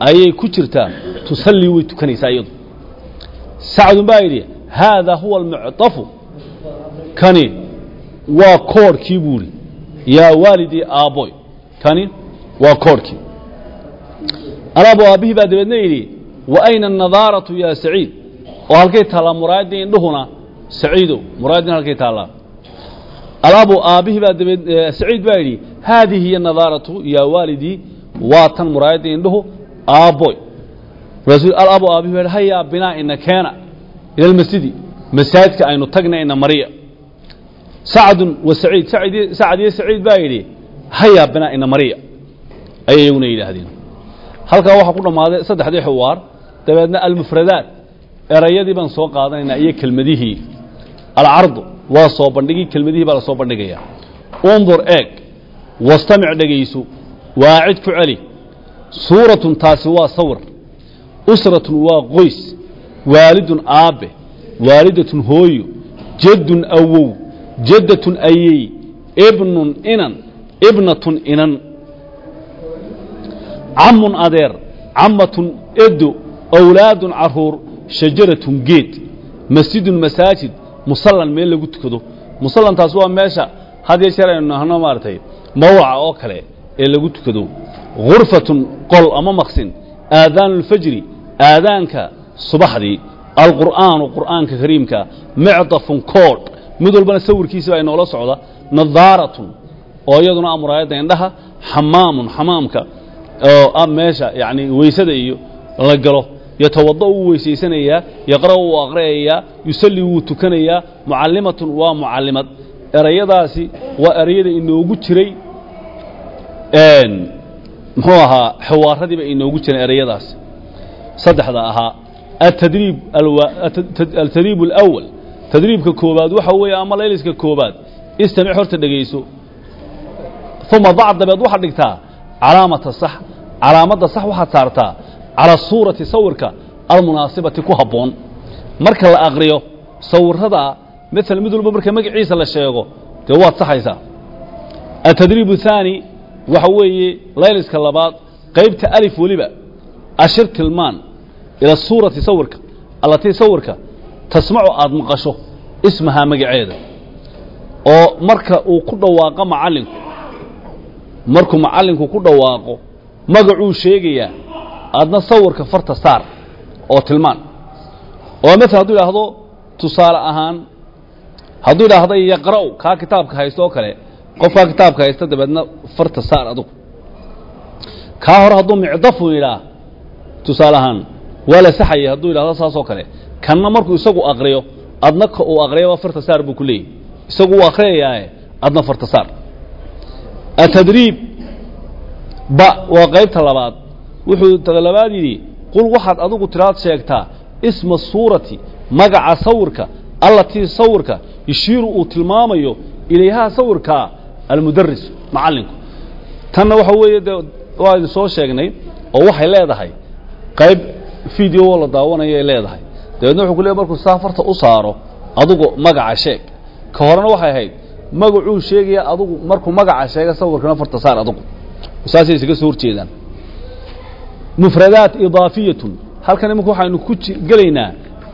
ayay ku jirtaa tusallii way tukanaysaa iyadu. Sacdun baa yidhi haadaa huwa almucطafu kani waa koodhkii buu idhi yaa alaabo aabbihii baa dabeedna yidhi wa ayna anadaaratu yaa saciid? Oo halkay taallaa muraayaddii indhuhuna saciidow muraayaddin halkay taallaa. Alaabo aabbihii baa dabeed saciid baa yidhi haadihi hiya nadaaratu yaa waalidii waa tan muraayaddii indhuhu aabboy. Rasuul alaabo aabbihii baa yidhi hayaa binaa ina keena ila almasjidi masaajidka aynu tagna ina mariya. Sacdun wa saciid sacad iyo saciid baa yidhi hayaa binaa ina mariya. Ayay iyaguna yidhaahdeen halkaa waxaa ku dhammaaday saddexdii xuwaar dabeedna almufradaat. Erayadii baan soo qaadanaynaa iyo kelmadihii. Alcardu waa soo bandhigii kelmadihii baa la soo bandhigayaa undur eeg wastamic dhegayso waacid ku celi. Suuratun taasi waa sawir. Usratun waa qoys. Waalidun aabbe waalidatun hooyo jaddun awow jaddatun ayey ibnun inan ibnatun inan camun adeer cammatun edo awlaadun carruur shajaratun geed masjidun masaajid musallan meel lagu tukado musallantaas waa meesha had jeer aynu nahno maaragtay mawaca oo kale ee lagu tukado gurfatun qol ama maqsin aadaanu اlfajri aadaanka subaxdii alqur'aanu qur'aanka kariimka micdafun koodh mid walbana sawirkiisa baa inoola socda nadaaratun oo iyaduna ah muraayadda indhaha xamaamun xamaamka oo ah meesha yani weysada iyo la galo. Yatawada wuu weysaysanayaa yaqra'u wuu aqri'ayaa yusalli wuu tukanayaa mucallimatun waa mucallimad. Erayadaasi waa erayada inoogu jiray muxuu ahaa xawaaradii ba inoogu jiray erayadaasi saddexda ahaa atadriib altadriib alawal tadriibka koobaad waxa weeye ama layliska koobaad istamic horta dhegayso uma dac dabeed waxaad dhigtaa calaamata sax calaamadda sax waxaad saartaa cala suurati sawirka almunaasibati ku habboon. Marka la aqriyo sawirada maala mid walba marka magaciisa la sheego dee waad saxaysaa. Atadriib thaani waxa weeye layliska labaad qaybta alif weliba ashir tilmaan ila suurati sawirka allatii sawirka tasmacu aad maqasho ismahaa magaceeda. Oo marka uu ku dhawaaqo macallinku markuu macallinku ku dhawaaqo magacuu sheegayaa aadna sawirka farta saar oo tilmaan. Oo maala hadduu idhaahdo tusaale ahaan hadduu idhaahdo yaqra'u kaa kitaabka haysto oo kale qofkaa kitaabka haysta dabeedna farta saar adugu. Kaa hore hadduu micdafu yidhaa tusaale ahaan waa la saxayay hadduu yidhahdo saasoo kale kanna markuu isagu aqriyo adna ka uu aqriyaba farta saar buu ku leeyahy isagu uu aqriyayaaye adna farta saar atadriib ba waa qaybta labaad. Wuxuu labaad yidhi qul waxaad adigu tiraad sheegtaa isma suurati magaca sawirka allatii sawirka yishiiru uu tilmaamayo ilayhaa sawirkaa almudaris macallinku. Tanna waxa weeye dee waa idin soo sheegnay oo waxay leedahay qayb video la daawanayay leedahay. Dabeedna wuxuu ku leey markuu saa u saaro adugu magaca sheeg. Ka horena waxay ahayd magacuu sheegaya adugu markuu magaca sheega sawirkana farta saar adugu. Saasay isaga soo horjeedaan. Mufradaat idaafiyatun. Halkan imika waxaynu ku gelaynaa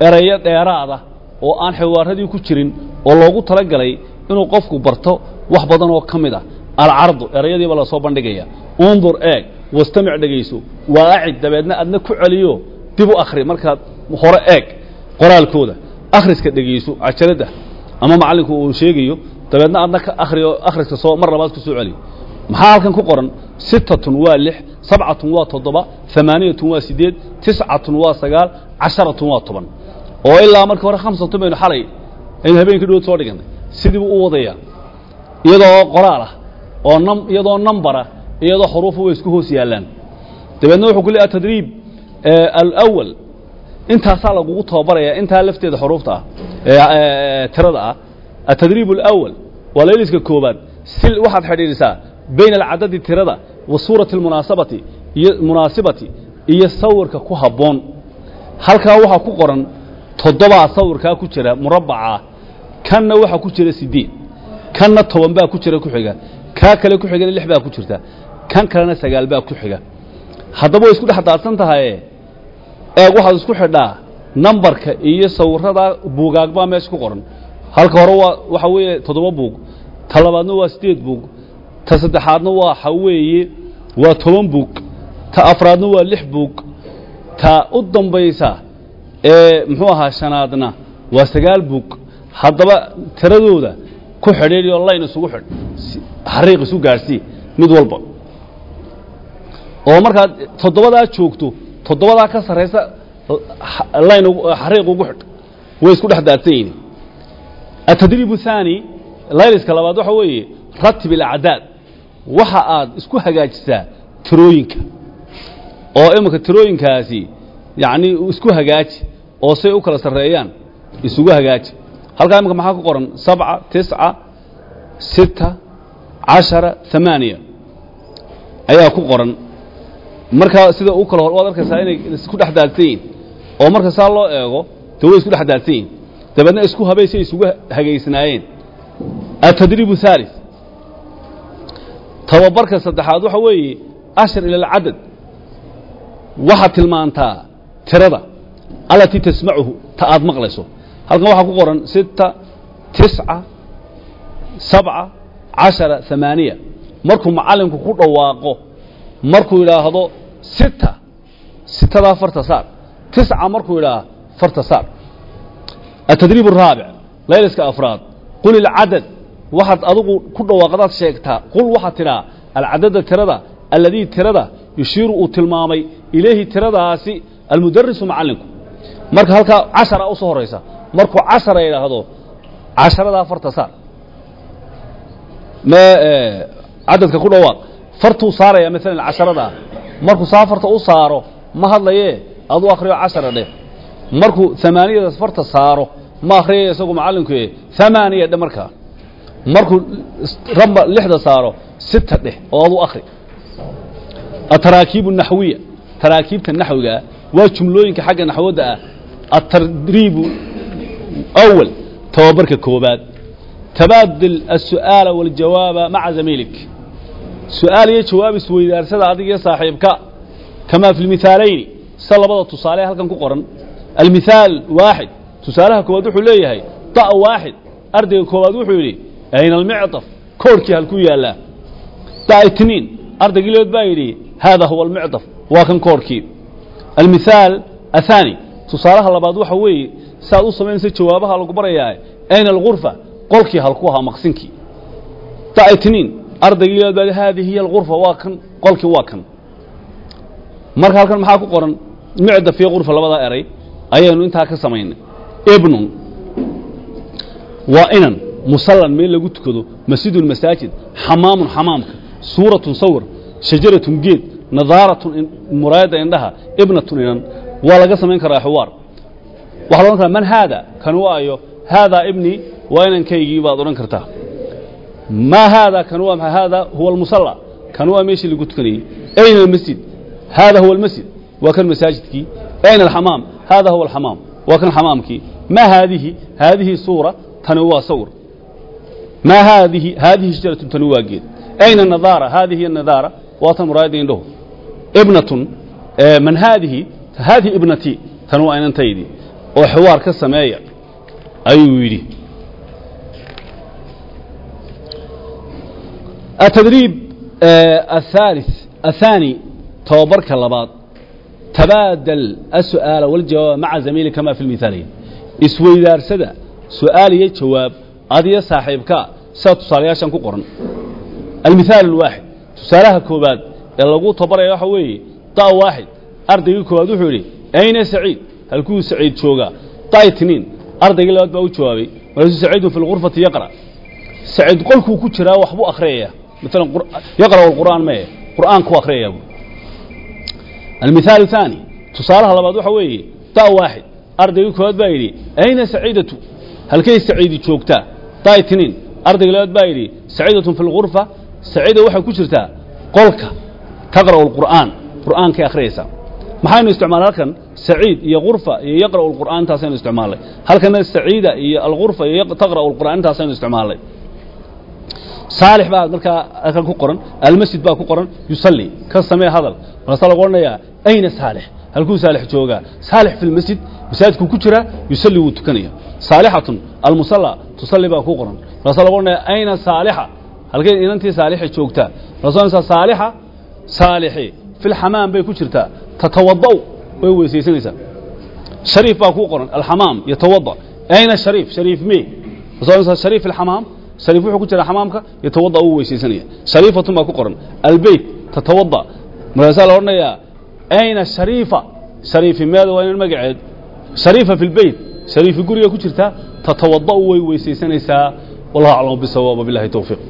erayo dheeraada oo aan xawaaradii ku jirin oo loogu talagalay inuu qofku barto wax badan oo ka mid ah. Alcardu erayadiiba la soo bandhigaya. Undur eeg wastamic dhegayso. Waa acid dabeedna adna ku celiyo. Dib u akhri markaad hore eeg qoraalkooda. Akhriska dhegayso cajaladda ama macallinku uu sheegayo dabeedna adna ka akhriyo akhriska soo mar labaad ku celiyo. Maxaa halkan ku qoran? Sittatun waa lix sabcatun waa toddoba amaaniyatun waa siddeed tiscatun waa sagaal casharatun waa toban. Oo ilaa marka hore khamsatun baynu xalay aynu habeenkii dhood soo dhigannay sidiibuu u wadayaa iyadoo qoraal ah oo nam iyadoo nambara iyadoo xuruufu way isku hoos yaallaan. Dabeedna wuxuu ku tadriib alawal intaasaa lagugu tababarayaa intaa lafteeda xuruufta ah tirada ah atadriib alawal waa layliska koobaad sil waxaad xidhiidhisaa bayna alcadadi tirada wa suurati almunaasabati iyo munaasibati iyo sawirka ku habboon halkaa waxaa ku qoran toddobaa sawirkaa ku jira murabacaa kanna waxaa ku jira siddeed kanna toban baa ku jira ku xiga kaa kale ku xigana lix baa ku jirta kan kalena sagaal baa ku xiga haddaba way isku dhex daadsan tahaye eeg waxaad isku xidhaa nambarka iyo sawiradaa buugaag meesha ku qoran halka hore waa waxa weeye toddoba buug. Ta labaadna waa sideed buug. Ta saddexaadna waa waxa weeye waa toban buug. Ta afraadna waa lix buug. Ta u dambaysa ee muxuu ahaa shanaadna waa sagaal buug. Haddaba tiradooda ku xidhiidhi oo layn isugu xidh xariiq isu gaadhsii mid walba. Oo markaad toddobadaa joogto toddobadaa ka sarraysa layn xariiq ugu xidh way isku dhex daadsan yihiin atadriib الثaanي layliska labaad waxa weeye ratib اlacdaad waxa aad isku hagaajisaa tirooyinka oo iminka tirooyinkaasi yacni isku hagaaji oo say u kala sarreeyaan isugu hagaaji halkaa iminka maxaa ku qoran sabca tisca sita cashara ثamaaniya ayaa ku qoran markaa sida u kala hor waad arkaysaa inay isku dhex daadsan yihin oo marka saa loo eego de way isku dhex daadsan yihin dabeedna isku habaysay isugu hagaysnaayeen. Atadriibu haali tababarka saddexaad waxa weeye ashar ila alcadad. Waxaad tilmaantaa tirada. Alatii tasmacuhu ta aad maqlayso. Halkan waxaa ku qoran sita tisca sabca cashara amaaniya markuu macallinku ku dhawaaqo markuu idhaahdo sita sitada farta saar. Tisca markuu idhaaha farta saar. التdريب الرaaبع layliska afraad qul الcadad waxaad adigu ku dhawaaqdaad sheegtaa qul waxaad tidhaa alcadada tirada aladii tirada yushiiru uu tilmaamay ilayhi tiradaasi almudarisu macalinku marka halkaa cashara usoo horaysa markuu cashara idhaahdo casharadaa farta saar cadadka ku dhawaaq fartuu saaraya maalan casharadaa markuu saa farta u saaro ma hadlaye aduu akriyo cashara dheh markuu amaaniyadaas farta saaro ma akriyaya isagu macalinku amaaniya dhe markaa markuu raba lixda saaro sita dheh oo adu akri ataraakiib naxwiya taraakiibta naxwigaa ah waa jumlooyinka xagga naxwadda ah atadriibu awal tobabarka koobaad. Tabaadil asu'aala waljawaaba maca zamiilik. Su'aal iyo jawaab isweydaarsada adigiyo saaxiibka. Kamaa fi lmihaalayni sida tusaale halkan ku qoran almithaal waaxid tusaalaha koowaad wuxuu leeyahay da' waaxid ardayga koowaad wuxuu yidhi ayna almicطaf koorkii halku yaallaa da' itniin ardaygii lood baa yidhi haada huwa almicطaf waa kan koorkii almithaal athani tusaalaha labaad waxa weeye saaad u samaynaysa jawaabaha lagu barayaa ayna algurfa qolkii halku ahaa maqsinkii da' itniin ardaygii lood baa haadihi hiya algurfa waa kan qolkii waa kan marka halkan maxaa ku ayaynu intaa ka samaynay ibnun waa inan musallan meel lagu tukado masjidun masaajid xamaamun xamaamka suuratun sawir shajaratun geed nadaaratun muraayadda indhaha ibnatun inan waa laga samayn karaa xiwaar waxaa la karaa man haada? Kan waayo haadaa ibnii waa inankaygii baad odhan kartaa. Maa haada? Kan waa maa haada huwa almusalla. Kan waa meeshii lagu tukanayey ayna almasjid? Haada huwa almasjid. Waa kan masaajidkii. Ayna alxamaam haada huwa alxamaam waa kan xamaamkii maa haadihi haadihi suura tani waa sawir maa haadihi haadihi shajaratun tani waa geed ayna nadaara haadihi nadaara waa tan muraayadda indhahu ibnatun man haadihi haadihi ibnatii tani waa inantaydii oo xiwaar ka sameeya ayuu yidhi التdريب الثالث الثاني tobabarka labaad tabaadal asu'aala waljawaaba maca zamiili kamaa fi lmihaalayn isweydaarsada su'aal iyo jawaab adiyo saaxiibkaa sidaa tusaalayaashan ku qoran almithaal alwaaxid tusaalaha koobaad ee lagu tabaraya waxa weeye da' waaxid ardaygii koowaad wuxuu yidhi ayna saciid halkuu saciid joogaa da' itniin ardaygii labaad baa u jawaabay markaasuu saciidun fi lgurfati yaqra saciid qolkuu ku jiraa waxbuu akhriyaya maalan yaqra' alqur'aan mee qur'aanku akhriyaya buu almithaal thaani tusaalaha labaad waxa weeye da waaxid ardaygii koowaad baa yidhi ayna saciidatu halkay saciidi joogtaa da itniin ardayga labaad baa yidhi saciidatun fi lgurfa saciida waxay ku jirtaa qolka taqra'u alqur'aan qur'aankay akhriyaysaa maxaynu isticmaalay halkan saciid iyo kurfa iyo yaqra'u alqur'aan intaasaynu isticmaalnay halkana saciida iyo alkurfa iyo taqra'u alqur'aan intaasaynu isticmaalnay saalix baa markaa halkan ku qoran almasjid baa ku qoran yusalli ka samee hadal markaasaa lagu odhanayaa ayna saalix halkuu saalix joogaa. Saalix fi lmasjid masaajidkuu ku jiraa yusalli wuu tukanaya. Saalixatun almusalla tusalli baa ku qoran. Markaasaa lagu odhanaya ayna saalixa halkay inantii saalixi joogtaa markaas saalixa saalixi filxamaam bay ku jirtaa tatawada'u way weysaysanaysaa shariif baa kuu qoran alxamaam yatawada. Ayna shariif shariif me markaas shariif ilxamaam shariif wuxuu ku jiraa xamaamka yatawada wuu weysaysanaya. Shariifatun baa ku qoran. Albeyt tatawada markaasaa la odhanayaa ayna shariifa? Shariifi meeda waa inan magaceed. Shariifa fi lbeyt shariifi guriga ku jirtaa tatawada way weysaysanaysaa. Wallahu aclamu bisawaab bilahi towfiiq